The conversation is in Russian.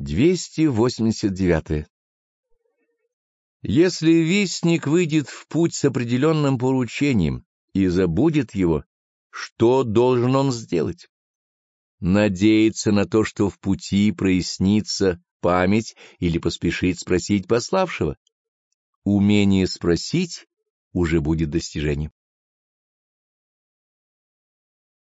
289. Если вестник выйдет в путь с определенным поручением и забудет его, что должен он сделать? Надеяться на то, что в пути прояснится память или поспешить спросить пославшего? Умение спросить уже будет достижением.